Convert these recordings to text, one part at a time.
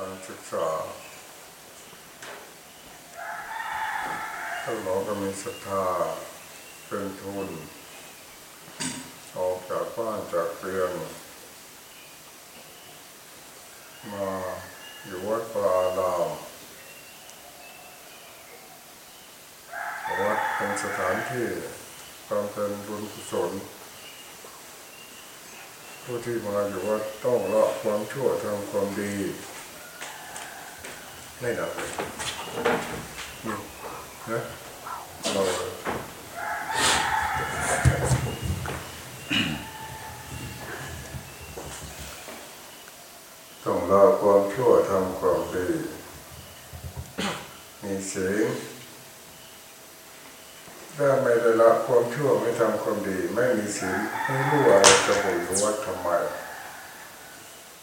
การศึกษาถ้าเราก็มีศรัทธาเป็นทุน ออกจากบ้านจากเรือนมาอยู่วัดปลาดามวัดเป็นสถานที่บำเพ็ญบุญกุศลผู้ที่มาอยู่วัดต้องละความชั่วทำความดี ไม่ดับเลยนะเราต้องละความชั่วทำความดี มีศีลถ้าไม่ได้ละความชั่วไม่ทำความดี ไม่มีศีลไม่รู้ว่าเรจะไปอยู่วัดทำไม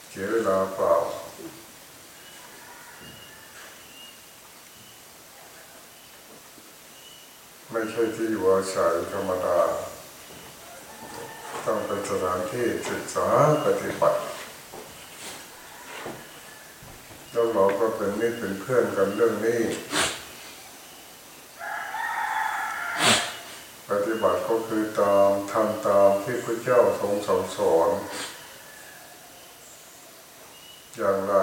เสียเวลาเปล่า ไม่ ใช่ที่อยู่อาศัยธรรมดา ต้องเป็นสถานที่ศึกษาปฏิบัติแล้วเราก็เป็นมิตรเป็นเพื่อนกันเรื่องนี้ ปฏิบัติก็คือตามทำตามที่พระเจ้าทรงสั่งสอน อย่างไร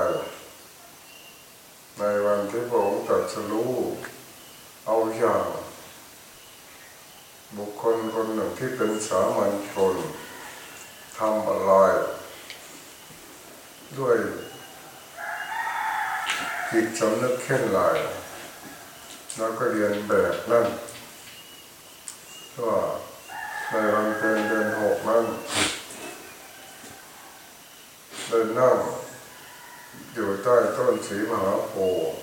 ในวันที่พระองค์ตรัสรู้เอาอย่าง บุคคลคนหนึ่งที่เป็นสามัญชนทำอะไร ด้วยจิตสำนึกแค่ไหนแล้วก็เรียนแบบนั่นว่าในวันเพ็ญเดือนหกนั้นเดินนั่งอยู่ใต้ต้นสีมหาโพธิ์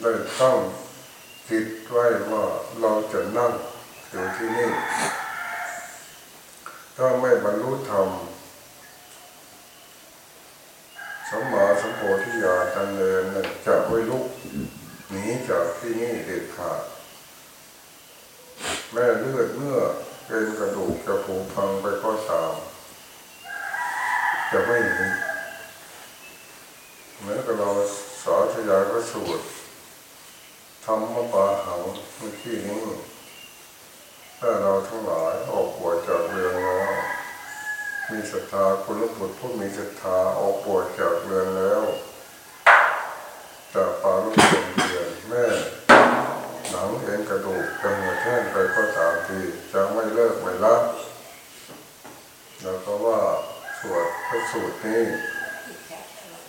ได้ตั้ง คิดไว้ว่าเราจะนั่งอยู่ที่นี่ ถ้าไม่บรรลุธรรมสมมาสมโพธิญาณอันเดินจะไม่ลุกหนีจากที่นี่เด็ดขาดแม่เลือดเมื่อเป็นกระดูกจะผุพังไปก็ตามจะไม่หนีเหมือนกับเราสาธยายพระสูตร ธรรมปาหังเมื่อกี้นี้ถ้าเราทั้งหลายออกบวชจากเรือนแล้ว มีศรัทธาคุณลูกบุตรผู้มีศรัทธาออกบวชจากเรือนแล้วจากปาลูกเป็นเดือนแม่หนังเอ็นกระดูกจะหัวแท่งไปก็ตามทีจะไม่เลิกไม่ละแล้วก็ว่าสวดพระสูตรนี้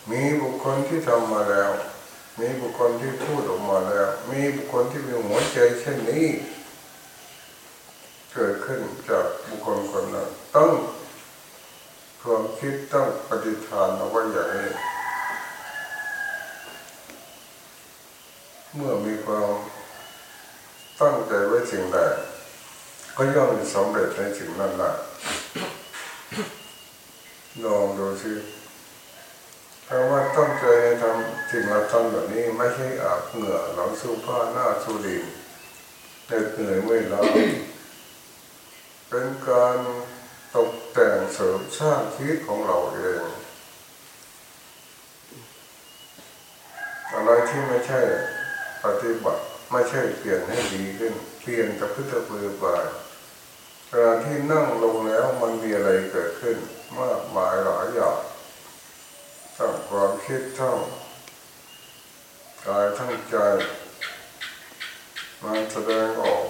มีบุคคลที่ทำมาแล้ว มีบุคคลที่พูดออกมาแล้ว มีบุคคลที่มีหัวใจเช่นนี้ เกิดขึ้นจากบุคคลคนนั้นต้องความคิดต้องปฏิฐานเอาไว้อย่างนี้เมื่อมีความตั้งใจไว้สิ่งใดก็ย่อมสำเร็จในสิ่งนั้นแหละลองดูสิ เพราะว่าตั้งใจทำสิ่งเราทำแบบนี้ไม่ใช่อาบเหงื่อหลังสู้ผ้าหน้าสู้ดินเหนื่อยไม่ล้าเป็นการตกแต่งเสริมสร้างชีวิตของเราเองอะไรที่ไม่ใช่ปฏิบัติไม่ใช่เปลี่ยนให้ดีขึ้นเปลี่ยนกับพึ่งตะพือไปเวลาที่นั่งลงแล้วมันมีอะไรเกิดขึ้นมากมายหลายอย่าง ทั้งความคิดทั้งกายทั้งใจมันแสดงออก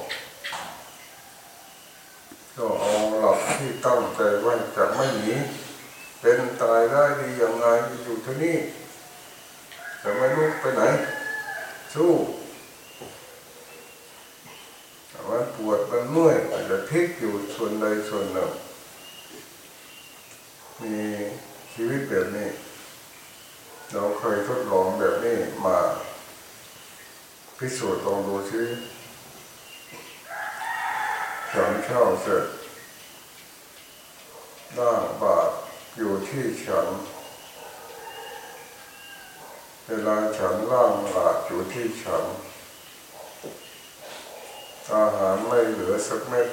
ก็เอาหลักที่ตั้งใจไว้จะไม่หนีเป็นตายได้ดีอย่างไรอยู่ที่นี่จะไม่ลุกไปไหน สู้มันปวดมันเมื่อยอาจจะพลิกอยู่ส่วนใดส่วนหนึ่งมีชีวิตแบบนี้ เราเคยทดลองแบบนี้มาพิสูจน์ลองดูซิฉันเข้าเสร็จร่างบาดอยู่ที่ฉัน เวลาฉันร่างบาดอยู่ที่ฉัน อาหารไม่เหลือสักเม็ด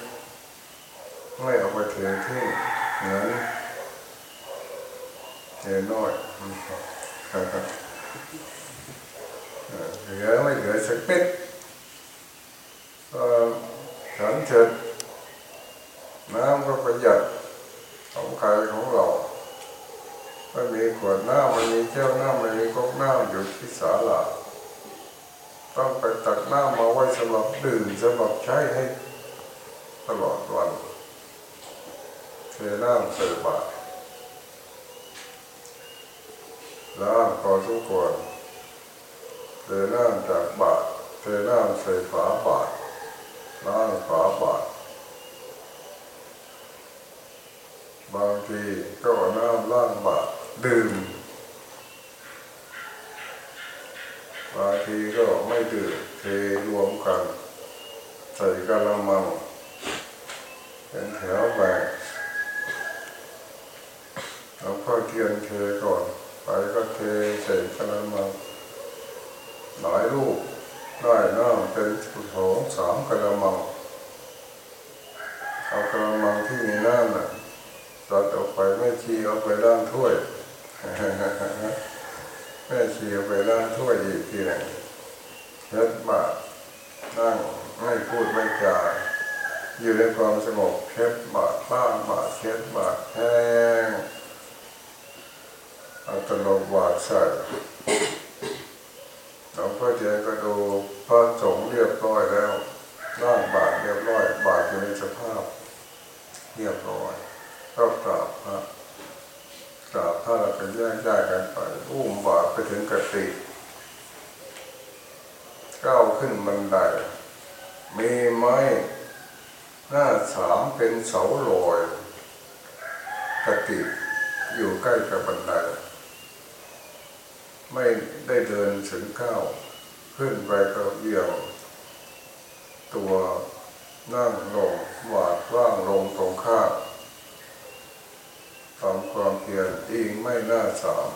ไม่เอาไปเททิ้งเหมือนเห็นน้อย เหลือไม่เหลือสักเม็ดก็ฉันเถิดน้ำก็ประหยัดของใครของเราไม่มีขวดน้ำไม่มีแก้วน้ำไม่มีก๊อกน้ำอยู่ที่ศาลาต้องไปตักน้ำมาไว้สำหรับดื่มสำหรับใช้ให้ตลอดวันเทน้ำใส่บาตร ล้างพอสมควรเทน้ำจากบาตรเทน้ำใส่ฝาบาตรล้างฝาบาตรบางทีก็น้ำล้างบาตรดื่มบางทีก็ไม่ดื่มเทรวมกัน ใส่กะละมังเป็นแถวไปเอาข้าวเทียนเทก่อน ไปก็เทใส่กะละมังหลายลูกได้น้ำเป็นโถงสามกะละมังเอากะละมังที่มีน้ำน่ะตัดออกไปไม่ชีเอาไปล้างถ้วยแม่ชีเอาไปล้างถ้วยอีกทีหนึ่งเช็ดบานั่งไม่พูดไม่จาอยู่ในความสงบเช็ดบาตรล้างบาเช็ดบาแห้งเอาตลกบาตร ใส่หลวงพ่อเจนก็ดูพระสงฆ์เรียบร้อยแล้วล้างบาตรเรียบร้อย บาตรอยู่ในสภาพ เรียบร้อยก็กราบพระกราบพระแล้วก็แยกย้ายกันไปอุ้มบาตรไปถึงกติก้าวขึ้นบันไดมีไม้หน้าสามเป็นเสาลอยกติอยู่ใกล้กับบันได ไม่ได้เดิน ถึงก้าวขึ้นไปก็เอียงตัวนั่งลงวาดว่างลงตรงข้าทำความเพียรอิงไม่น่าสาม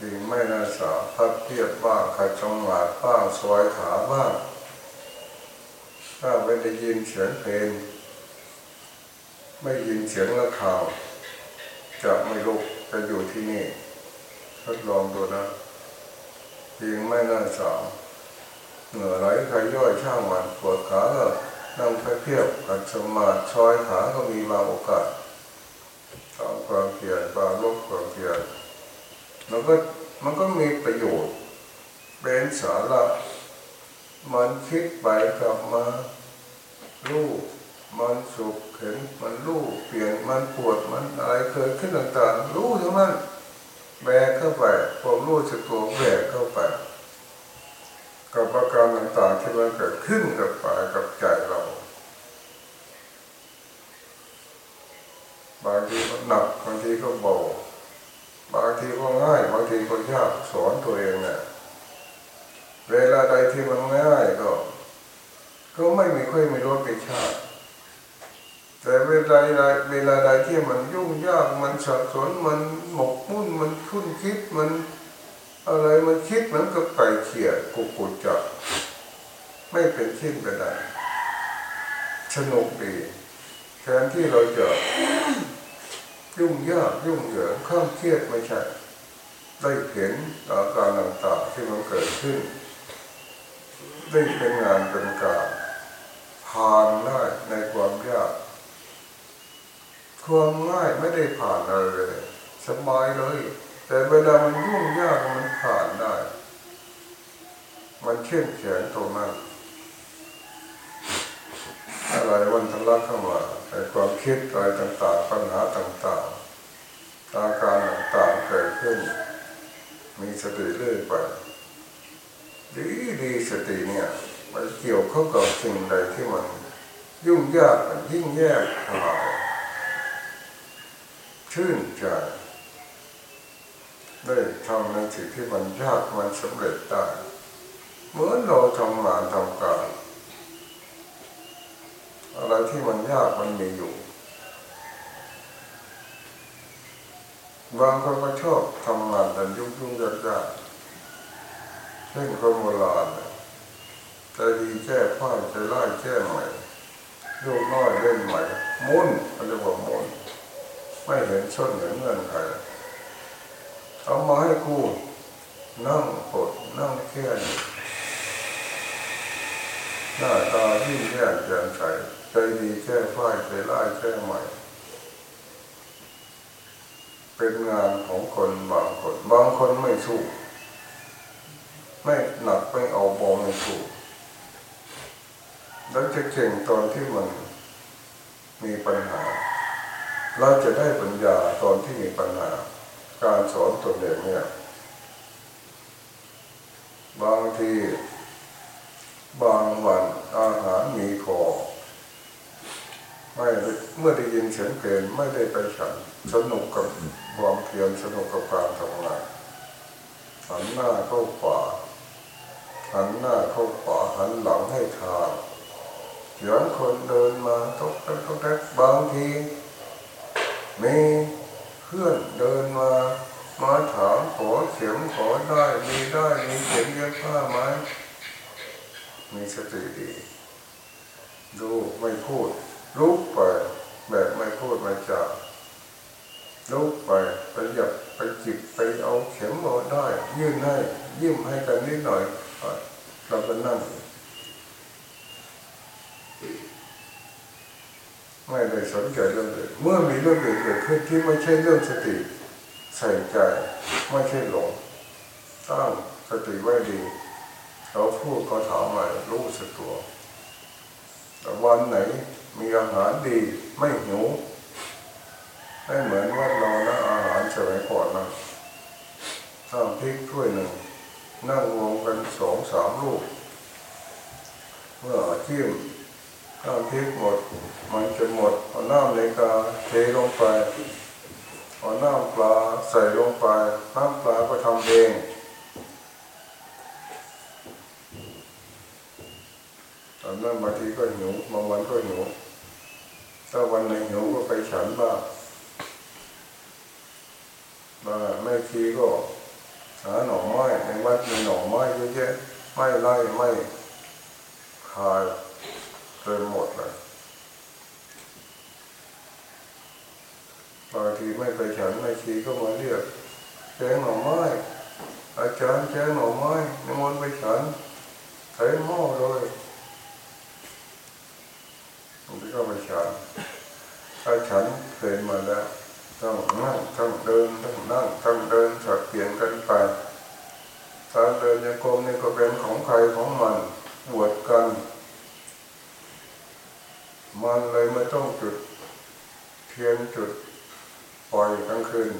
อิงไม่น่าสามพัดเพียบบ้างขัดจังหวะบ้างซอยขาบ้างถ้าไม่ได้ยินเสียงเพลง ไม่ยินเสียงระฆังจะไม่ลุกจะอยู่ที่นี่ ทดลองดูนะอิงไม่น่าสามเหงื่อไหลใครย่อยช่างมันปวดขาก็นั่งไปเพียบกับสมาธิชอยขาก็มีบางโอกาสทำความเพียรบางลบความเพียรมันก็มันก็มีประโยชน์ เป็นสาระมันคิดไปกลับมาลูกมันสุขเห็นมันลูกเปลี่ยนมันปวดมันอะไรเกิดขึ้นต่างๆ รู้ทั้งนั้น แบกเข้าไปผมรู้สึกตัวแบกเข้าไปกับประการต่างๆที่มันเกิดขึ้นกับกายกับใจเราบางทีก็หนักบางทีก็เบาบางทีก็ง่ายบางทีก็ยากสอนตัวเองเนี่ยเวลาใดที่มันง่ายก็ ก็ไม่มีค่อยมีรสมีชาติ แต่เวลาใดเวลาใดที่มันยุ่งยากมันสับสนมันหมกมุ่นมันคุ้นคิดมัน อะไรมันคิดเหมือนกับไก่เขี่ยกุกุจับไม่เป็นชิ้นเป็นอันสนุกดีแทนที่เราจะยุ่งยากยุ่งเหยิงข้ามเครียดไม่ใช่ได้เห็นอาการต่างๆที่มันเกิดขึ้น ได้เป็นงานเป็นการผ่านได้ในความยาก ความง่ายไม่ได้ผ่านอะไรเลย สบายเลย แต่เวลามันยุ่งยากมันผ่านได้ มันเข้มแข็งตรงนั้นอะไรวันทะลักเข้ามาไอ้ความคิดอะไรต่างๆ ปัญหาต่างๆอาการต่างๆเกิดขึ้น มีสติเรื่อยไปดีดีสติเนี่ยมันเกี่ยวข้ากับสิ่งใดที่มัน ยุ่งยากมันยิ่งแยกหาย ชื่นใจได้ทำในสิ่งที่มันยากมันสำเร็จได้เหมือนเราทำงานทำการ อะไรที่มันยากมันมีอยู่บางคนก็ชอบทำงานแต่ยุ่งยุ่งยากยากเช่นคนโบราณเนี่ดีแก้ผ้าใจร้ายแก้ใหม่ลูกน้อยเล่นใหม่มุ่นเขาเรียกว่ามุ่น ไม่เห็นชนเห็นเงื่อนไขเอามาให้กูนั่งปดนั่งแค่นี้หน้าตาที่แย่แจ่มใสใจดีแค่ฝ้ายใจร้ายแค่ใหม่ เป็นงานของคนบางคน บางคนไม่สู้ไม่หนักไม่เอาบองไม่สู้แล้วจะเก่งตอนที่มันมีปัญหา เราจะได้ปัญญาตอนที่มีปัญหา การสอนตนเองเนี่ย บางที บางวันอาหารมีพอไม่เมื่อได้ยินเสียงเพลงไม่ได้ไปฉันสนุกกับความเพียรสนุกกับการทำงานหันหน้าเข้าป่าหันหน้าเข้าป่าหันหลังให้ทางเสียงคนเดินมาตกแตกตกแตกบางที มีเพื่อนเดินมามาถามขอเข็มขอได้มีได้มีเข็มเย็บผ้าไหมมีสติดีดูไม่พูดลุกไปแบบไม่พูดไม่จาลุกไปไปหยับไปจิบไปเอาเข็มเอาได้ ยื่นให้ยิ้มให้กันนิดหน่อยเราก็นั่ง ไม่ได้สนใจเรื่องอื่นเมื่อมีเรื่องอื่นเกิดขึ้นที่ไม่ใช่เรื่องสติใส่ใจไม่ใช่หลงตั้งสติไว้ดีเขาพูดเขาถามอะไรรู้สึกตัว แต่วันไหนมีอาหารดีไม่หิวไม่เหมือนว่าเรานะอาหารสมัยก่อนนะตั้งพริกถ้วยหนึ่ง นั่งรวมกันสองสามลูกเมื่อจิ้ม น้ำพริกหมดมันจะหมดเอาน้ำในกาเทลงไปเอาน้ำปลาใส่ลงไปน้ำปลาก็ทำเองตอนนั้นบางทีก็หิวบางวันก็หิวถ้าวันไหนหิวก็ไปฉันบ้างมาแม่ชีก็หาหน่อไม้ในวัดมีหน่อไม้เยอะแยะไม่ไล่ไม่คาย ต็มหมดเลยบางทีไม่ไปฉันแม่ชีก็มาเรียกแกงหน่อไม้อาจารย์แกงหน่อไม้นิมนต์ไปฉันใส่หม้อเลยผมก็ไปฉันถ้าฉันเคยมาแล้วต้องนั่งต้องเดินต้องนั่งต้องเดินสับเปลี่ยนกันไปการเดินยังกรมนี่ก็เป็นของใครของมันบวชกัน มันเลยไม่ต้องจุดเทียนจุดปล่อยกลางคืน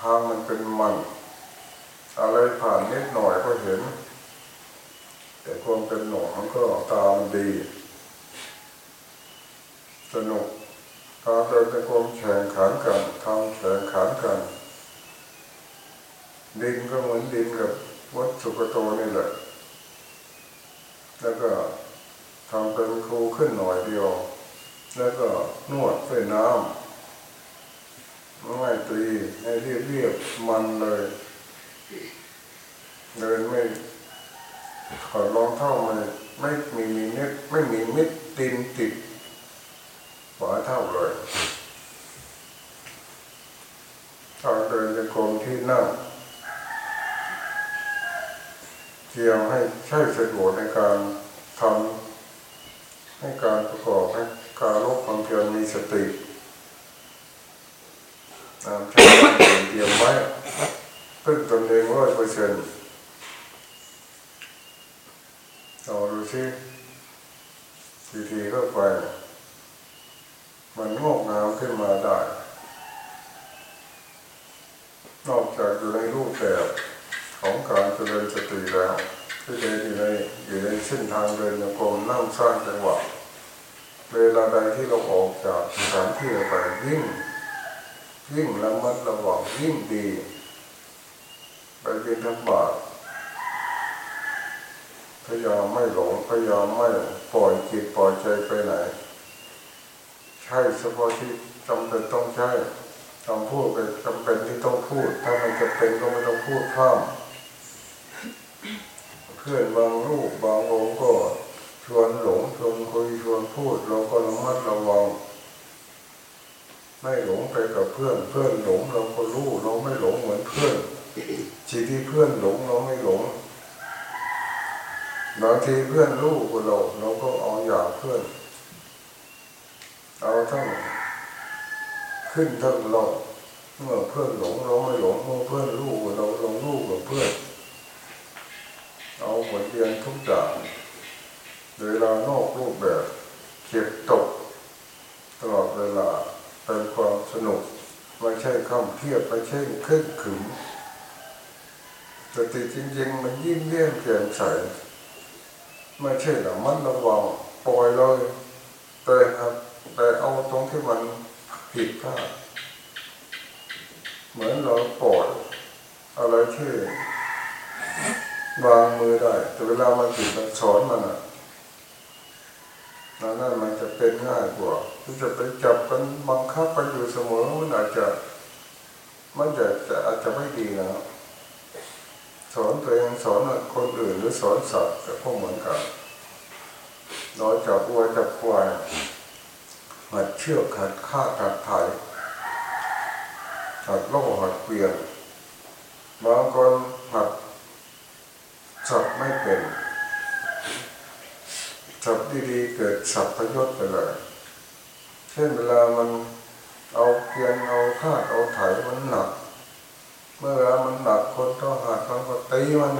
ทางมันเป็นมัน อะไรผ่านนิดหน่อยก็เห็น แต่ความเป็นหนองมันก็ตามดี สนุกการเดินเป็นความแข่งขันกันทำแข่งขันกัน ดินก็เหมือนดินกับวัดสุกโตนี่แหละ แล้วก็ทำเป็นครูขึ้นหน่อยเดียว แล้วก็นวดด้วยน้ำไม่ตีให้เรียบเรียบมันเลยเดินไม่ขอรองเท้ามันไม่มีมีเน็ตไม่มีม็ดดินติดฝาเท่าเลยทางเดินจะกรมที่นั่งเกี่ยวให้ใช้สะดวกในการทำให้การประกอบให้ การลบความเพียรมีสติตามใช้เตรียมไว้พึ่งตนเองร้อยเปอร์เซ็นต์เราดูสิทีทีเข้าไป มันงอกงามขึ้นมาได้ นอกจากอยู่ในรูปแบบของการเจริญสติแล้วที่เดินอยู่ในอยู่ในเส้นทางเดินโยกมนั่งสร้างจังหวะ เวลาใดที่เราออกจากสถานที่ไปยิ่ง ยิ่งระมัดระวังยิ่งดี ไปเป็นธรรบาตพยายามไม่หลงพยายามไม่ปล่อยจิตปล่อยใจไปไหน ใช่เฉพาะที่จำเป็นต้องใช้คำพูดเป็นจำเป็นที่ต้องพูด ถ้ามันจะเป็นก็ไม่ต้องพูดข้ามเพื่อนบางรูปบางองค์ก็ ชวนหลงชวนคุยชวนพูดเราก็ระมัดระวังไม่หลงไปกับเพื่อนเพื่อนหลงเราก็รู้เราไม่หลงเหมือนเพื่อนทีที่เพื่อนหลงเราไม่หลงบางทีเพื่อนรู้กับเราเราก็เอาอย่างเพื่อน เอาทั้งขึ้นทั้งเราเมื่อเพื่อนหลงเราไม่หลงเมื่อเพื่อนรู้กับเราเรารู้กับเพื่อน เอาบทเรียนทุกอย่าง เวลานอกรูปแบบเก็บตก ตลอดเวลาเป็นความสนุกไม่ใช่ข้าเทียบไม่ใช่เครื่องขึมสติจริงๆ มันยิ้มเยี่ยมแจ่มใสไม่ใช่หรอมันระวังปล่อยเลยแต่ครับแต่เอาตรงที่มันผิดพลาดเหมือนเราปล่อยอะไรที่วางมือได้ แต่เวลามันผิดมันสอนมันอะ นั่นนั่นมันจะเป็นง่ายกว่าที่จะไปจับกันบังคับไปอยู่เสมอมันอาจจะ มันจะจะอาจจะไม่ดีนะสอนตัวเองสอนคนอื่นหรือสอนสัตว์ก็พวกเหมือนกันเราจับวัวจับควายหัดเชือกหัดฆ่าหัดไถ่หัดโล่หัดเกวียนบางคนหัดสับไม่เป็น สับดีๆเกิดสับพยศไปเลยเช่นเวลามันเอาเกียนเอาคาดเอาไถมันหนัก เมื่อเวลามันหนักคนก็หัดมันก็ตีมัน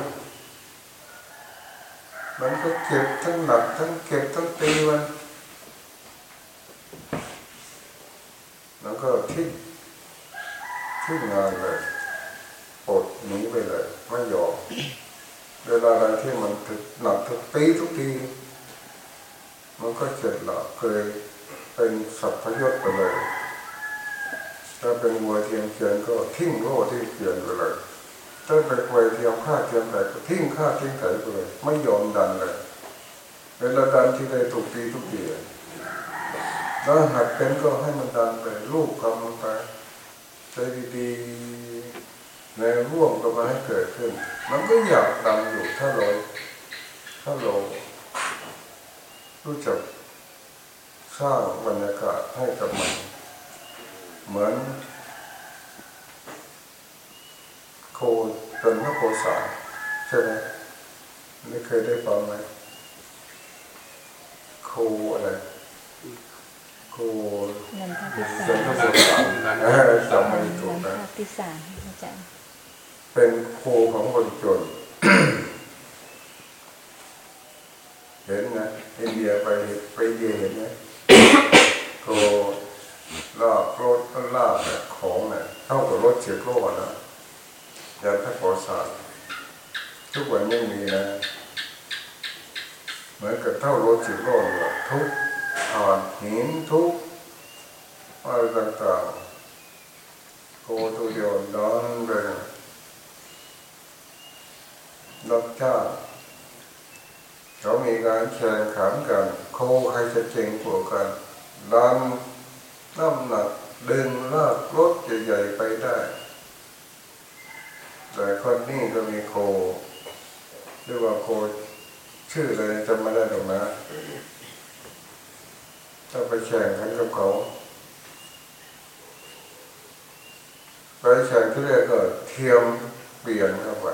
มันก็เก็บทั้งหนักทั้งเก็บทั้งตีมัน แล้วก็ทิ้งทิ้งงานเลยปลดหนีไปเลยไม่ยอมเวลาอะไรที่มันหนักถึกตีทุกที มันก็เจ็บหลับเคยเป็นสัพพยศไปเลย ถ้าเป็นวัวเทียมเกียนก็ทิ้งโล่ที่เกียนไปเลยถ้าเป็นวัวเทียมฆ่าเทียมไหนก็ทิ้งฆ่าทิ้งไถไปเลย ไม่ยอมดันเลยเวลาดันที่ใดถูกตีทุกทีแล้วหัดเป็นก็ให้มันดันไปลูกกำมันไปใจดีๆในร่วมก็มาให้เกิดขึ้น มันก็อยากดันอยู่ถ้าเราถ้าเรา รู้จักสร้างบรรยากาศให้กับมัน เหมือน โคเป็นพระโคสาใช่ไหมไม่เคยได้ฟังไหมโคอะไรโคนันทพิสาเป็นรพระโคสาเออจำไม่ถูกนันะนทพิสารอาจารย์เป็นโคของคนจนเห็นนะ อินเดียไปไปเดียเห็นไหมโคลากรถลากของเนี่ยเท่ากับรถเฉียบโลนะยันพระโคสาทุกวันยังมีนะเหมือนกับเท่ารถสิบล้อเลยทุกผ่านหินทุกอะไรต่างๆโคตัวเดียวดอนไปรับจ้า เขามีการแข่งขันกันโคใครจะเก่งกว่ากันดันน้ำหนักดึงลากรถใหญ่ๆไปได้ แต่คนนี้ก็มีโคเรียกว่าโคชื่อเลยจำไม่ได้หรอกนะถ้าไปแข่งขันกับเขาไปแข่งที่เรียกก็เทียมเปลี่ยนเข้าไป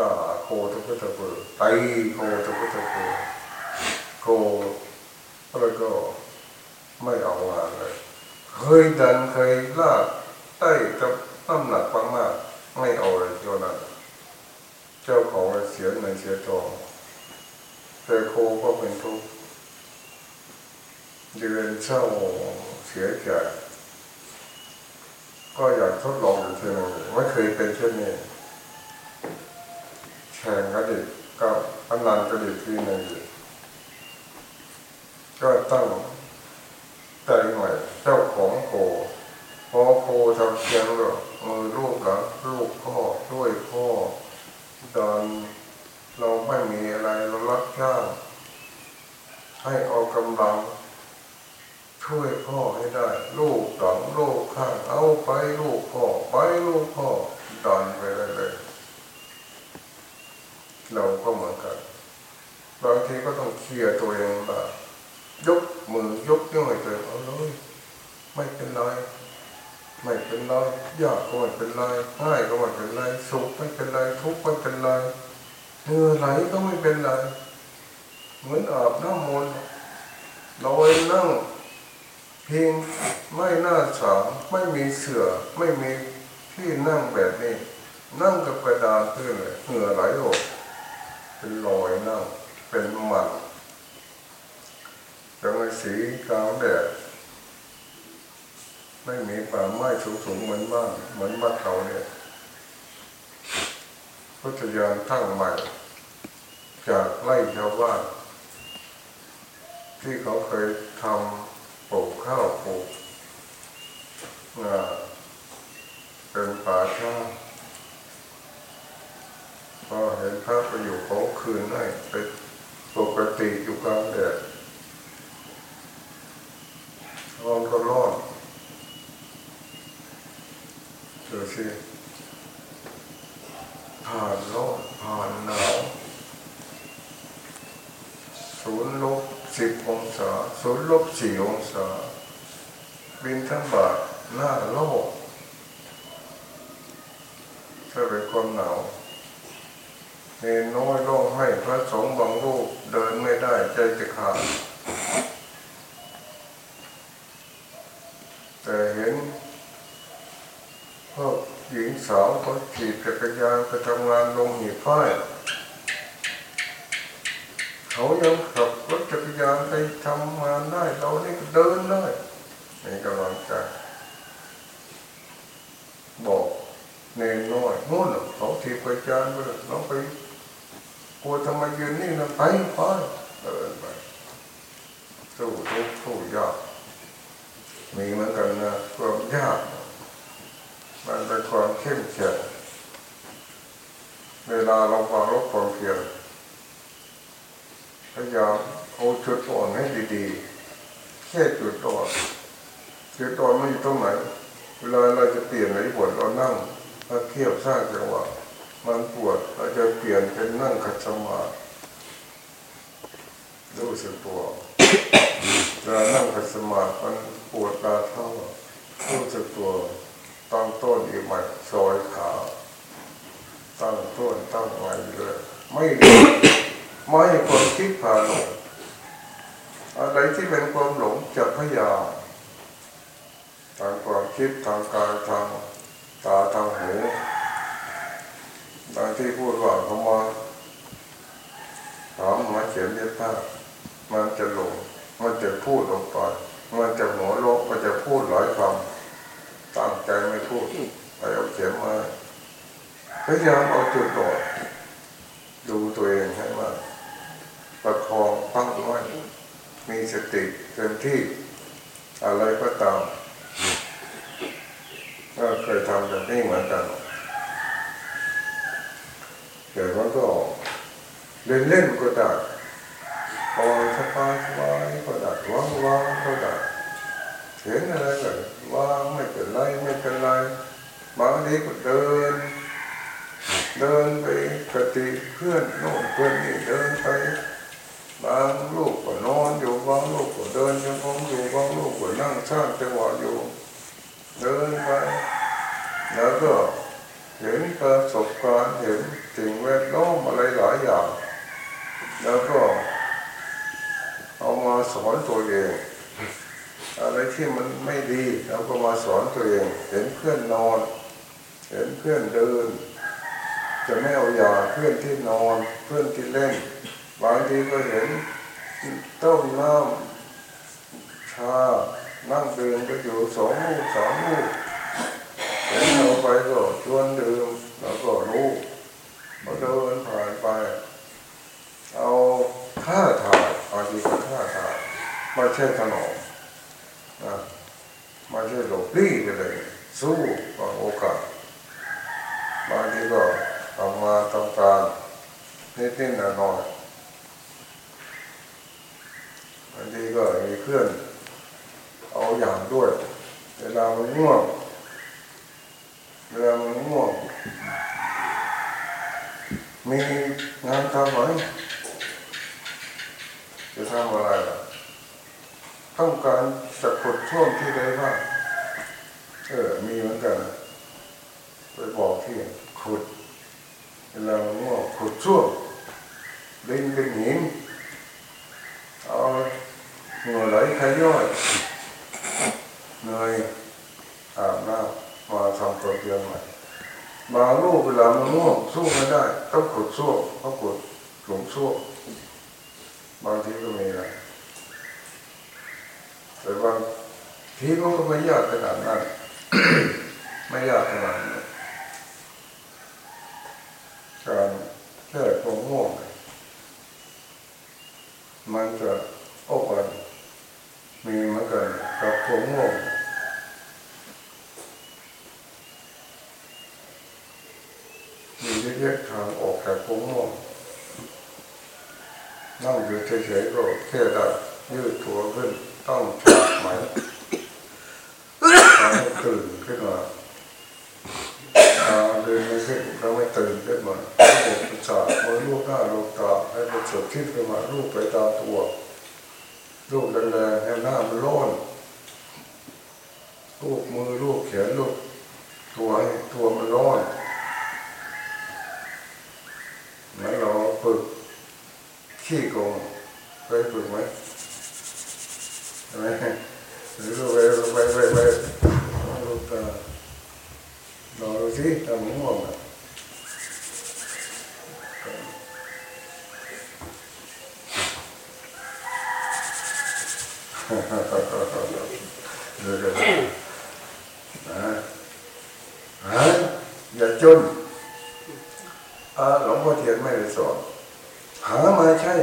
ด่า โคทุกข์ทุกข์ไตโคทุกข์ทุกข์โคแล้วก็ไม่เอางานเลยเคยดันเคยลากใต้กับน้ำหนักมากๆไม่เอาเลยเท่านั้นเจ้าของเสียเงินเสียทองแต่โคก็เป็นทุกข์เดือนเช่าเสียใจก็อยากทดลองอีกทีหนึงไม่เคยเป็นเช่นนี้ แข่งกันอีกก็พนันกันอีกทีหนึ่งอีกก็ตั้งใจใหม่เจ้าของโคพอโคทำเพียงหรอมือลูกหลังลูกพ่อช่วยพ่อตอนเราไม่มีอะไรเรารับจ้าให้ออกกำลังช่วยพ่อให้ได้ ลูกสองลูกข้างเอาไปลูกพ่อไปลูกพ่อดันไปเลย เราก็เหมือนกันบางทีก็ต้องเคลียร์ตัวเองแบ้างยกมือยกนิ้วให้ตัวเองเอาเลยไม่เป็นไรไม่เป็นไรยากก็ไม่เป็นไรง่ายก็ไม่เป็นไรสุขไม่เป็นไรทุกข์ไม่เป็นไรเหนื่อยไหลก็ไม่เป็นไรเหมือนอาบน้ำมนต์ลอยนั่งเพียงไม่น่าสาไม่มีเสือไม่มีที่นั่งแบบนี้ นั่งกับกระดานขึ้นเลยเหงื่อไหลออก เป็นรอยนั่งเป็นมันจังไอ้สีกลางแดดไม่มีป่าไม้สูงๆเหมือนบ้านเหมือนบ้านเขาเนี่ยพุทธยานทั้งใหม่ จากไร่ชาวบ้านที่เขาเคยทำปลูกข้าวปลูกงาเป็นป่าช้า พอเห็นพระไปอยู่เขาคืนให้เป็นปกติอยู่กลางแดดร้อนก็ร้อนดูสิผ่านร้อนผ่านหนาวศูนย์ลบสิบองศาศูนย์ลบสี่องศาบินทั้งบาทหน้าโลกถ้าเป็นความหนาว เนนน้อยร้องให้พระสงฆ์บางรูปเดินไม่ได้ใจจะขาดแต่เห็นพวกหญิงสาวเขาขี่จักรยานไปทำงานลงหีบป้ายเขายังขับรถจักรยานไปทำงานได้ เรานี่ก็เดินได้นี่กำลังใจบอกเนนน้อยนู่นเขาถีบจักรยานไปเลยเราไป กลัวทำไมยืนนี่นะไปไปเดินไปสู้ทุกข์สู้ยากมีเหมือนกันนะความยากมันเป็นความเข้มแข็งเวลาเราฟังรบความเพียรพยายามเอาจุดอ่อนให้ดีๆแค่จุดอ่อนจุดอ่อนมันอยู่ตรงไหน เวลาเราจะเปลี่ยนอะไรปวดเรานั่งถ้าเทียบสร้างจังหวะ มันปวดเราจะเปลี่ยนเป็นนั่งขัดสมาธิรู้สึกตัวเวลานั่งขัดสมาธิมันปวดตาเท้ารู้สึกตัวตั้งต้นอีกใหม่ซอยขาตั้งต้นตั้งใหม่เลยไม่ไม่ความคิดพาหลงอะไรที่เป็นความหลงจะพยายามทางความคิดทางกายทางตาทางหู บางที่พูดว่าเขามาถามมาเขียนเรียกภาพมันจะหลง มันจะพูดออกไปมันจะหัวโลกมันจะพูดหลายคำตั้งใจไม่พูดไปเอาเขียนมาพยายามเอาจุดโดดดูตัวเองให้มากประคองตั้งไว้มีสติเต็มที่อะไรก็ตามก็เคยทำแบบนี้เหมือนกัน แต่มันก็เล่นเล่นๆก็ได้ปล่อสบายสบายก็ได้วางวางก็ได้เห็นอะไรก็วางไม่เป็นไรไม่เป็นไรบางทีก็เดิน เดินไปกติเพื่อนโน่นเพื่อนนี่เดินไปบางลูกก็นอนอยู่บางลูกก็เดินยังคงอยู่บางลูกก็นั่งสร้างจังหวะอยู่ เดินไป แล้วก็ เห็นประสบการณ์เห็นสิ่งแวดล้อมอะไรหลายอย่าง แล้วก็เอามาสอนตัวเอง อะไรที่มันไม่ดีเราก็มาสอนตัวเอง เห็นเพื่อนนอน เห็นเพื่อนเดิน จะไม่เอาอย่าเพื่อนที่นอนเพื่อนที่เล่น บางทีก็เห็นต้มน้ำชานั่งดื่มก็อยู่สองลูกสามลูก เห็นเราไปก็ชวนดื่มแล้วก็รู้ก็เดินผ่านไป เอาท่าถ่ายอาดีก็ท่าถ่ายไม่ใช่ถนอมนะไม่ใช่หลบลี้ไปเลย สู้บางโอกาสบางทีก็ทำมาทำการนิดนิดหน่อยหน่อยบางทีก็มีเพื่อน เอาอย่างด้วย เวลามันง่วง เวลามันง่วงมีงานทำไหมจะทำอะไรล่ะต้องการจะขุดช่วงที่ใดบ้างเออ มีเหมือนกัน ไปบอกที่ขุดเวลาง่วงขุดช่วงดินเป็นหินเอาเหงื่อไหลขย้อยเหนื่อยอาบน้ำมาทำตัวเตียงใหม่บาง ลูกเวลามันง่วงสู้ไม่ได้ ต้องกดสู้ต้องกดหลงสู้บางทีก็มีนะแต่บางทีมันก็ไม่ยากขนาดนั้น ไม่ยากขนาดนั้นการแก้ความง่วงเนี่ยมันจะโอ้กันมีเหมือนกันกับความง่วงมีเยอะๆทางออกจากความง่วงนั่งอยู่เฉยๆก็แค่ได้ยืดตัวขึ้นต้องฉากไหมทำให้ตื่นขึ้นมาตาเดินไม่ขึ้นทำให้ตื่นขึ้นมาระบบประสาทมือลูกหน้าลูกตาให้มันสดชื่นขึ้นมาลูกไปตามตัวลูกแรงๆให้หน้ามันร้อนลูกมือลูกแขนลูกตัวให้ตัวมันร้อนเหมือนเราฝึกขี้โกงเคยฝึกไหม ใช่ไหมห รือไปไปไปไปลูกตาลองดูสิทำง่วงอะเดี๋ยวเดี๋ยวนะฮะอย่าจนอ่าหลวงพ่อเทียนไม่ได้สอนหามาใช่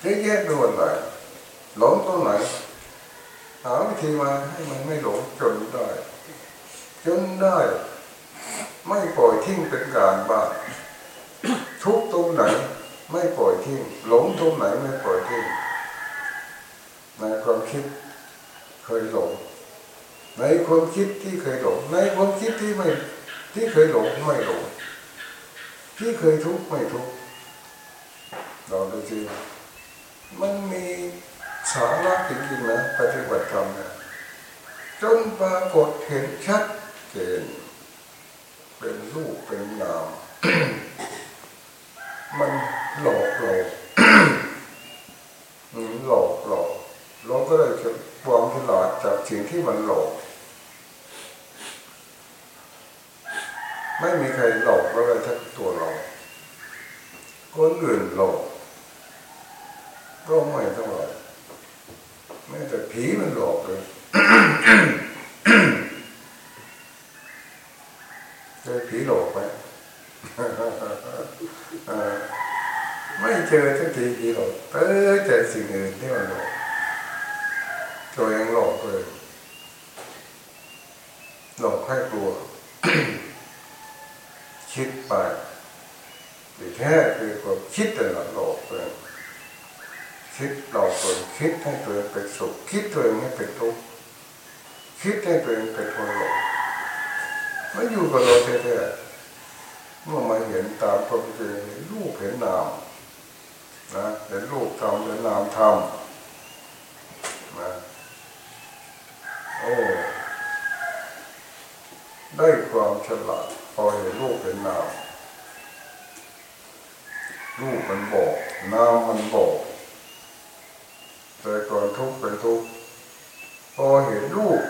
เยอะแยะไปหมดเลยหลงตรงไหนหาวิธีมาให้มันไม่หลงจนได้ จนได้ ไม่ปล่อยทิ้งเป็นการบ้านทุกข์ตรงไหน ไม่ปล่อยทิ้งหลงตรงไหนไม่ปล่อยทิ้งในความคิดเคยหลง ในความคิดที่เคยหลง ในความคิดที่ไม่ที่เคยหลงไม่หลง ที่เคยทุกข์ไม่ทุกข์เราดูสิ มันมีสาระจริงๆนะปฏิบัติธรรมเนี่ยจนปรากฏเห็นชัดเจนเป็นรูปเป็นนาม มันหลอกเรา อืมหลอกเราเราก็เลยเก็บความฉลาดจากสิ่งที่มันหลอก ไม่มีใครหลอกเราเลยทั้งตัวเรา คนอื่นหลอกก็ไม่เท่าไหร่แม้แต่ผีมันหลอกเลยเจอผีหลอกไหมไม่เจอสักทีผีหลอกเออเจอสิ่งอื่นที่มันหลอกตัวเองหลอกเลยหลอกให้กลัว คิดไปที่แท้คือความคิดแต่ละหลอกเลยคิดเราตัวคิดให้ตัวเองเป็นสุขคิดตัวเองให้เป็นทุกข์คิดให้ตัวเองเป็นคนหลงไม่อยู่กับเราแท้ๆเมื่อมาเห็นตามความเป็นจริงรูปเห็นนามนะเห็นรูปทำเห็นนามทำนะโอ้ได้ความฉลาด พอเห็นรูปเห็นนามรูปมันบอกนามมันบอกแต่ก่อนทุกข์เป็นทุกข์พอเห็นรูป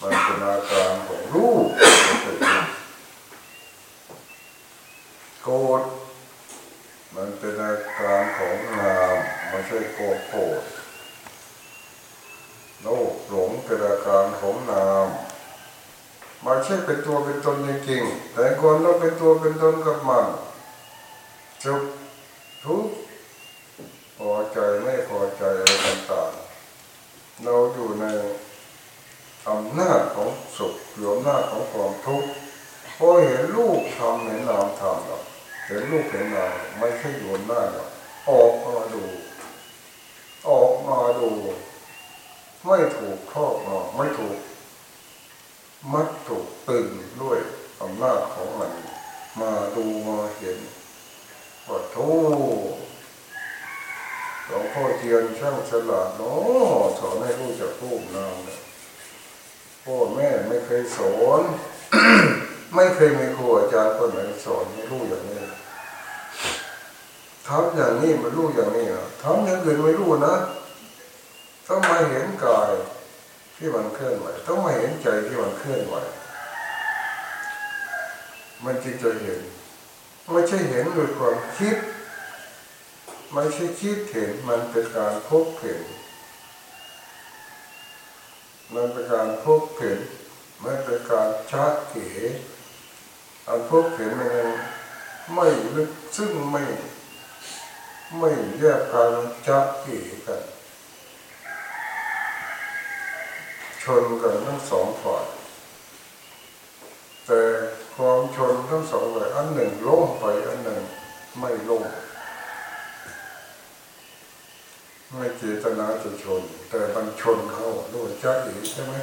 มันเป็นอาการของรูปมันเป็นทุกโกรธมันเป็นอาการของนามไม่ใช่โกรธโกรธโลภหลงเป็นอาการของนาม มันใช่เป็นตัวเป็นตนจริงๆแต่คนเราเป็นตัวเป็นตนกับมันสุขทุกข์พอใจไม่พอใจอะไรต่างๆเราอยู่ในอำนาจของสุขหรืออำนาจของความทุกข์พอเห็นลูกทำเห็นนามทำหรอกเห็นลูกเห็นนามไม่ใช่อยู่หน้าหรอกออกมาดู ออกมาดู ไม่ถูกครอบงำไม่ถูก มัดถูกตึงด้วยอำนาจของมัน มาดูมาเห็นว่าโทษหลวงพ่อเทียนช่างฉลาดเนาะสอนให้รู้จักรูปนามเนี่ยพ่อแม่ไม่เคยสอนไม่เคยมีครูอาจารย์คนไหนสอนให้รู้อย่างนี้ทำอย่างนี้มันรู้อย่างนี้นะทำอย่างอื่นไม่รู้นะต้องมาเห็นกาย ที่มันเคลื่อนไหวต้องมาเห็นใจที่มันเคลื่อนไหวมันจึงจะเห็นไม่ใช่เห็นโดยความคิดไม่ใช่คิดเห็นมันเป็นการพบเห็นมันเป็นการพบเห็นมันเป็นการชัดเก๋อันพบเห็นมันยังไม่ลึกซึ่งไม่ ไม่แยกกันชัดเก๋กัน ชนกันทั้งสองฝ่ายแต่ความชนทั้งสองฝ่ายอันหนึ่งล่มไปอันหนึ่งไม่ล่มไม่เจตนาจะชน แต่มันชนเขาด้วยใจใช่ไหม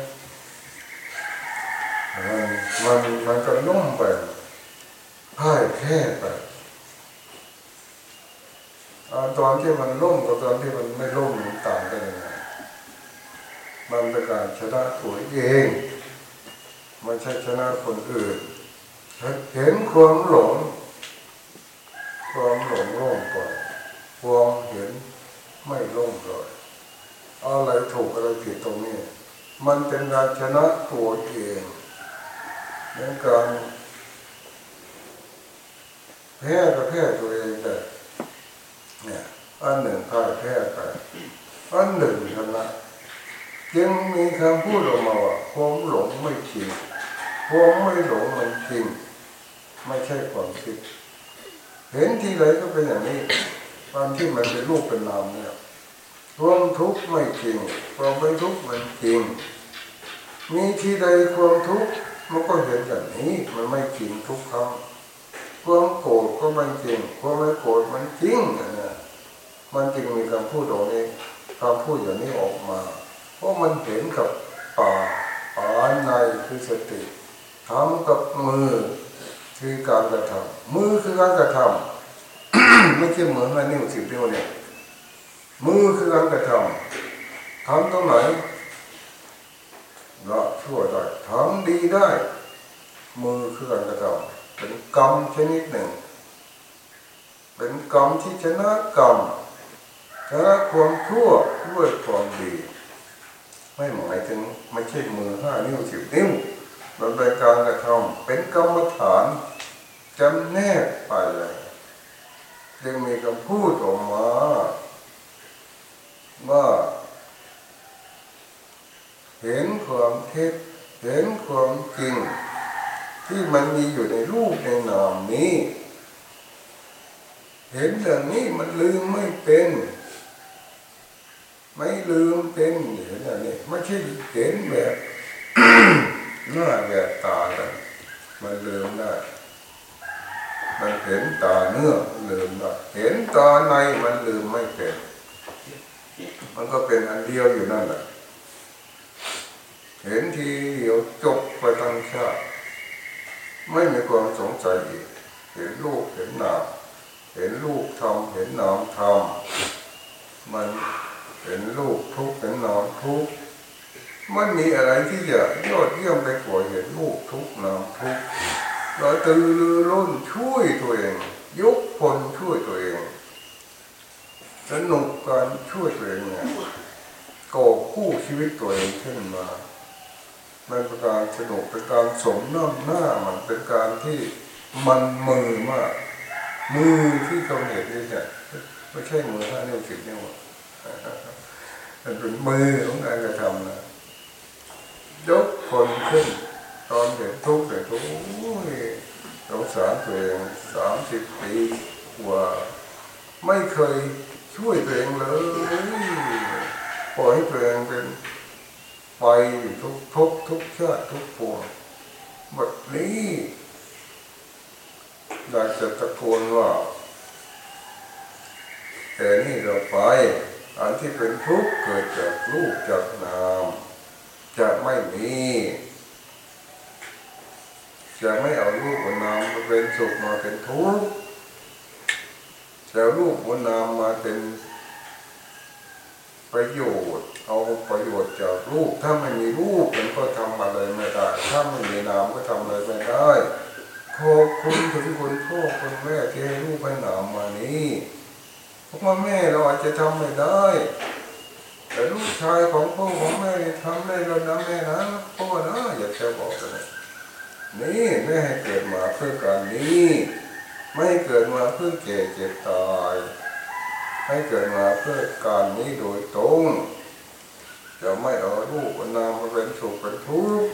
มันมันมันก็ล่มไปพ่ายแพ้ไปอตอนที่มันล่มกับตอนที่มันไม่ล่มมันต่างกันยังไง มันเป็นการชนะตัวเองไม่ใช่ชนะคนอื่นเห็นความหลง ความหลงล่มไปความเห็นไม่ล่มเลยอะไรถูกอะไรผิดตรงนี้ มันเป็นการชนะตัวเองเหมือนการแพ้ก็แพ้ตัวเองแต่เนี่ยอันหนึ่งพ่ายแพ้ไปอันหนึ่งชนะ จึงมีคำพูดออกมาว่าความหลงไม่จริงความไม่หลงมันจริงไม่ใช่ความคิด เห็นทีไรก็เป็นอย่างนี้ตอนที่มันเป็นรูปเป็นนามเนี่ยความทุกข์ไม่จริงความไม่ทุกข์มันจริง มีทีใดความทุกข์มันก็เห็นอย่างนี้มันไม่จริงทุกครั้งความโกรธก็ไม่จริงความไม่โกรธมันจริงนะมันจึงมีคำพูดตรงนี้คำพูดอย่างนี้ออกมา เพราะมันเห็นกับป่าป่าในคือสติทำกับมือคือการกระทำมือคือการกระทำไม่ใช่เหมือนนิ้วสิบนิ้วเนี่ยมือคือการกระทำทำตรงไหนละชั่วได้ทำดีได้ มือคือการกระทำเป็นกรรมชนิดหนึ่ง เป็นกรรมที่ชนะกรรมชนะความชั่วด้วยความดี ไม่หมายถึงไม่ใช่มือห้านิ้วสิบนิ้วมันเป็นการกระทำเป็นกรรมฐานจำแนกไปเลยจึงมีคำพูดออกมาว่าเห็นความเท็จเห็นความจริง ที่มันมีอยู่ในรูปในนามนี้ เห็นอย่างนี้มันลืมไม่เป็น ไม่ลืมเป็นอย่างนี้ไม่ใช่เห็นแบบหน้าแบบตากันมันลืมได้มันเห็นตาเนื้อลืมได้เห็นตาในมันลืมไม่เป็น มันก็เป็นอันเดียวอยู่นั่นแหละเห็นทีเดียวจบไปทั้งชาติไม่มีความสงสัยอีก เห็นลูกเห็นนามเห็นลูกทำเห็นนามทำมัน เห็นลูกทุกข์เห็นนามทุกข์ไม่มีอะไรที่จะยอดเยี่ยมไปกว่าเห็นลูกทุกข์นามทุกข์เราตื่นรือร้นช่วยตัวเอง ยกคนช่วยตัวเองสนุกการช่วยตัวเองเนี่ยก่อคู่ชีวิตตัวเองขึ้นมามันเป็นการสนุกเป็นการสมน้ำหน้ามันเป็นการที่มันมือมากมือที่เขาเห็นนี่เนี่ยไม่ใช่มือห้านิ้วสิบนิ้วอะ มันเป็นมือของการกระทำนะยกคนขึ้น ตอนเห็นทุกข์เห็นทุกข์สงสารตัวเองสามสิบปีกว่า ไม่เคยช่วยตัวเองเลยปล่อยให้ตัวเองเป็นไปอยู่ทุกทุกทุกชาติทุกปวงบัดนี้อยากจะตะโกนว่าแต่นี่เราไป อันที่เป็นทุกข์เกิดจากรูปจากนามจะไม่มีจะไม่เอารูปบนามมาเป็นสุขมาเป็นทุกข์จะรูปบนามมาเป็นประโยชน์ เอาประโยชน์จากรูป ถ้าไม่มีรูปมันก็ทำอะไรไม่ได้ ถ้าไม่มีนามก็ทำอะไรไม่ได้ขอบคุณถึงคุณพ่อคุณแม่ที่ให้รูปให้นามมานี้ พราะว่าแม่เราอาจจะทำไม่ได้ แต่ลูกชายของพ่อของแม่ทำได้แล้วนะแม่นะพ่อนะอยากจะบอกกันนี่แม่ให้เกิดมาเพื่อการนี้ ไม่ให้เกิดมาเพื่อแก่เจ็บตายให้เกิดมาเพื่อการนี้โดยตรงจะไม่เอาลูกนามมาเป็นสุขเป็นทุกข์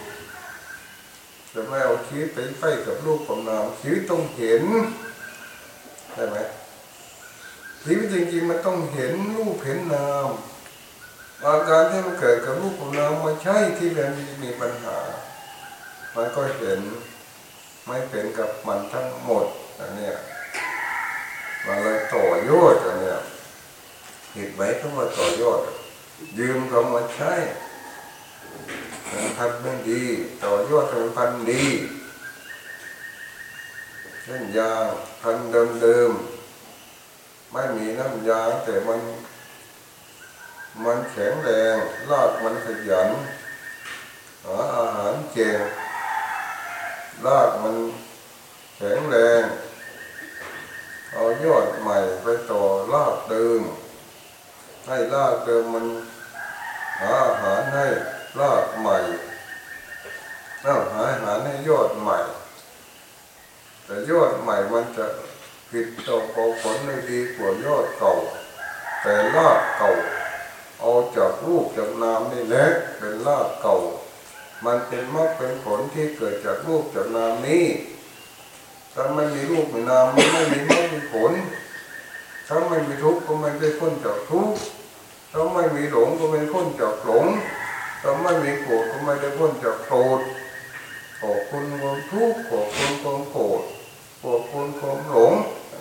จะไม่เอาชีวิตไปไปกับลูกกับนามชีวิตต้องเห็นใช่ไหม ชีวิตจริงๆมันต้องเห็นรูปเห็นนามอาการที่มันเกิดกับรูปกับนามมันใช่ที่มันมีปัญหา มันก็เห็นไม่เป็นกับมันทั้งหมดอันเนี้ยมันเลยต่อยอดอันเนี้ยเห็นไหมก็ว่าต่อยอดยืมเขามาใช้มันพันไม่ดี ต่อยอดเป็นพันดีเช่นยาพันเดิมๆ ไม่มีน้ำยาแต่มัน มันแข็งแรงรากมันขยันหาอาหารเก่งรากมันแข็งแรง เอายอดใหม่ไปต่อรากเดิมให้รากเดิมมันหาอาหารให้รากใหม่แล้วหาอาหารให้ยอดใหม่ แต่ยอดใหม่มันจะ ผิดต่อผลได้ดีกว่ายอดเก่า แต่รากเก่า เอาจากรูปจากนามนี่แหละเป็นรากเก่า มันเป็นมรรคเป็นผลที่เกิดจากรูปจากนามนี้ถ้าไม่มีรูปมีนามมันไม่มีมรรคมีผลถ้าไม่มีทุกข์ก็ไม่ได้พ้นจากทุกข์ถ้าไม่มีหลงก็ไม่พ้นจากหลงถ้าไม่มีโกรธก็ไม่ได้พ้นจากโกรธขอบคุณความทุกข์ขอบคุณความโกรธขอบคุณความหลง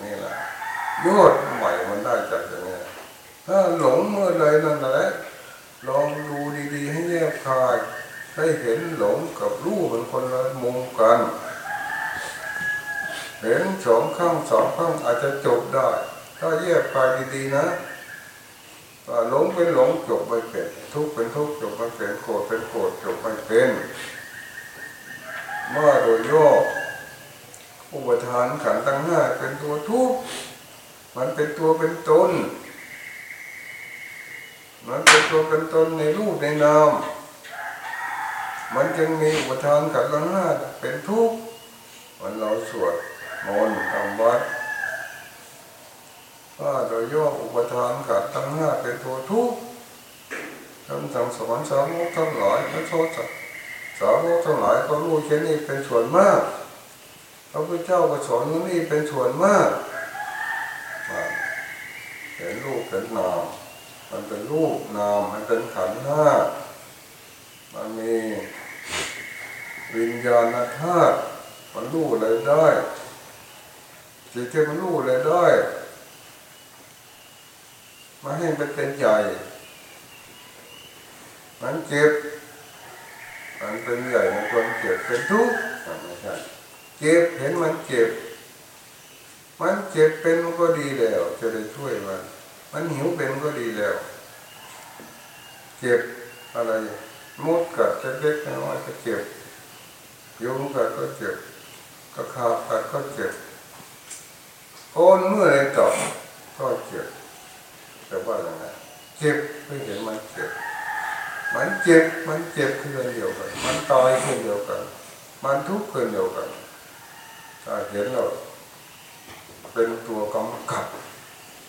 นนี่แหละยอดใหม่มันได้จากอย่างนี้ถ้าหลงเมื่อใดนั่นแหละลองดูดีๆให้แยกคายได้เห็นหลงกับรู้เป็นคนละมุมกันเห็นสองข้างสองข้างอาจจะจบได้ ถ้าแยกคายดีๆนะหลงเป็นหลงจบไม่เป็นทุกข์เป็นทุกข์จบไม่เป็นโกรธเป็นโกรธจบไม่เป็นเมื่อโดยย่อ อุปทานขันตั้งห้าเป็นตัวทุกข์มันเป็นตัวเป็นตนมันเป็นตัวเป็นตนในรูปในนามมันจึงมีอุปทานขันธ์ทั้งห้าเป็นทุกข์มันเราสวดมนต์ทำวัดว่าโดยย่ออุปทานขันธ์ทั้งห้าเป็นตัวทุกข์ทำสั่งสอนสาวกทั้งหลายพระโทษสาวกทั้งหลายก็รู้เช่นนี้เป็นส่วนมาก พระพุทธเจ้าก็สอนนี่เป็นส่วนมากเห็นรูปเห็นนาม มันเป็นรูปนาม มันเป็นขันธ์ห้ามันมีวิญญาณธาตุมันรู้อะไรได้จิตที่มันรู้อะไรได้มาให้มันเป็นใหญ่ มันเจ็บ มันเป็นใหญ่มันควรเจ็บเป็นทุกข์ไม่ใช่ เจ็บเห็นมันเจ็บ มันเจ็บเป็นมันก็ดีแล้ว จะได้ช่วยมัน มันหิวเป็นก็ดีแล้ว เจ็บอะไรมดกัดจะเล็กน้อยก็เจ็บยุงกัดก็เจ็บกระคาบกัดก็เจ็บโอนเมื่อไรต่อก็เจ็บแต่ว่าอะไรนะเจ็บไม่เห็นมันเจ็บมันเจ็บมันเจ็บคือเดียวกัน มันตายคือเดียวกัน มันทุกข์คือเดียวกัน ถ้าเห็นเราเป็นตัวกำกับ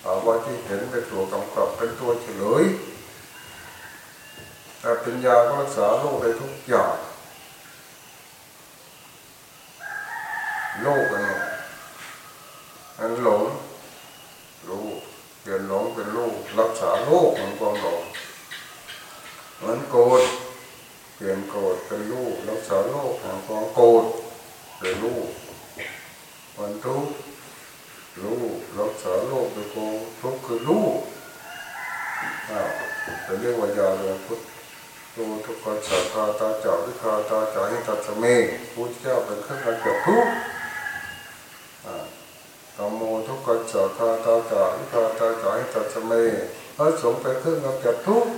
เอาว่าที่เห็นเป็นตัวกำกับเป็นตัวเฉลยแต่เป็นยาก็รักษาโรคได้ทุกอย่างโรคอันนี้อันหลงรู้เปลี่ยนหลงเป็นโรครักษาโรคของความหลงมันโกรธเปลี่ยนโกรธเป็นรูปรักษาโรคของความโกรธเป็นรูปมันทุกข์รู้รักษาโรคเป็นความทุกข์คือรู้อ้าวเป็นเรื่องวิญญาณเลยพุทธ ตัวทุกคนสักคาตาจาวิคาตาจาหิตัสเมพุทธเจ้าเป็นเครื่องกำจับทุกธรรมโมทุกคนสักคาตาจาวิคาตาจาหิตัสเมพระสงฆ์เป็นเครื่องกำจัดทุกข์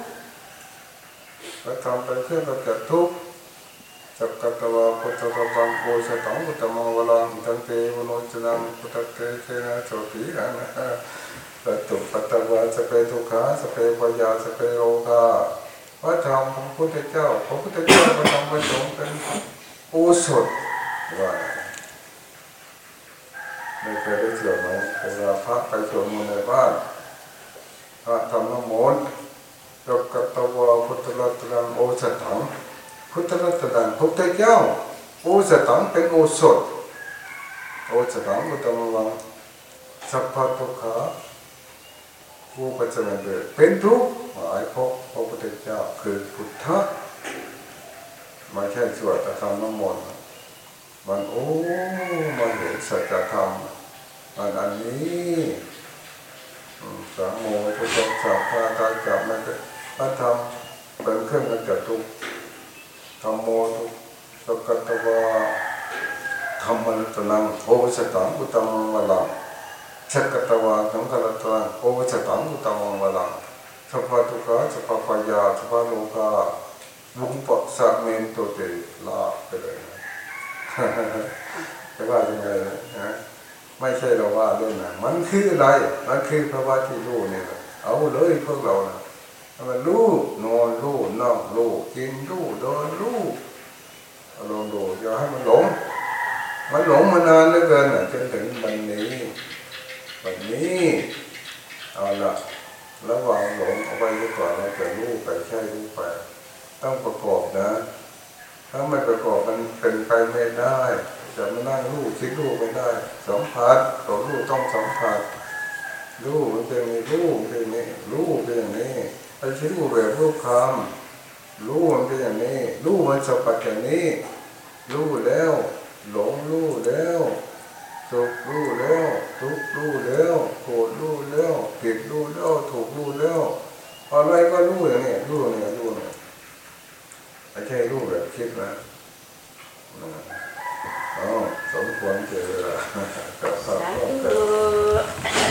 พระธรรมเป็นเครื่องกำจัดทุกข์จักกัตวาพุทธธรรมโกชตังพุทธมังวลังตันเตวโนจนังพุทธเตเทนะโสติหันะตุปัตตวาสเปทุขาสเปปยาสเปโรคา ระธรรมพระพุทธเจ้าพระพุทธเจ้าพระธรรมพระสงฆ์เป็นโอสถว่าไม่เคยได้เที่ยวไหมเวลาพระไปสวดมนต์ในบ้านพระทำน้ำมนต์ยกกัตวาพุทธรัตนังโอสถังพุทธรัตนังพุทธเจ้าโอสถังเป็นโอสถโอสถังพุทธมังวังสัพพะทุกขา ผู้ปัจจุบันเกิดเป็นทุกข์หมายเพราะพระพุทธเจ้าคือพุทธะไม่ใช่สวดแต่ทำน้ำมนต์มันโอ้มันเห็นสัจธรรมมันอันนี้สามโมทุกข์สัพพะตาจับมันเป็นพระธรรมเป็นเครื่องกำจัดทุกข์ธรรมโมทุกข์สกัตตวาธรรมรัตนังโอสตังอุตตมังวลัง สกตวาสังฆรัตนังโอสตังอุตตมังวลังสัพพะทุกะสัพพะปยาสัพพะโลกาบุปะสัมเมนโตเตลาไปเลยจะว่ายังไงนะไม่ใช่เราว่าเล่นนะมันคืออะไร มันคือภาวะที่รู้เนี่แหละเอาเลยพวกเรานะมันรู้นอนรู้นั่งรู้กินรู้เดินรู้อาลองดูอย่าให้มันหลง มันหลงมานานเหลือเกินน่ะจนถึงวันนี้ วันนี้เอาละระหว่างหลงเอาไปดีกว่าเราจะรู้ไปใช่รู้ไปต้องประกอบนะ ถ้าไม่ประกอบมันเป็นไปไม่ได้จะมานั่งรู้คิดรู้ไม่ได้สัมผัสตัวรู้ต้องสัมผัสรู้มันเป็นอย่างนี้รู้มันเป็นนี้รู้เป็นอย่างนี้ไอ้ที่รู้แบบรูปคำรู้มันเป็นอย่างนี้รู้มันสัมผัสอย่างนี้รู้แล้ว หลงรู้แล้ว สุขรู้แล้วทุกข์รู้แล้วโกรธรู้แล้วผิดรู้แล้วถูกรู้แล้วอะไรก็รู้อย่างนี้รู้เนี่ยรู้เนี่ยไม่ใช่รู้แบบคิดนะอ๋อสมควรเจอเวลากับสัตว์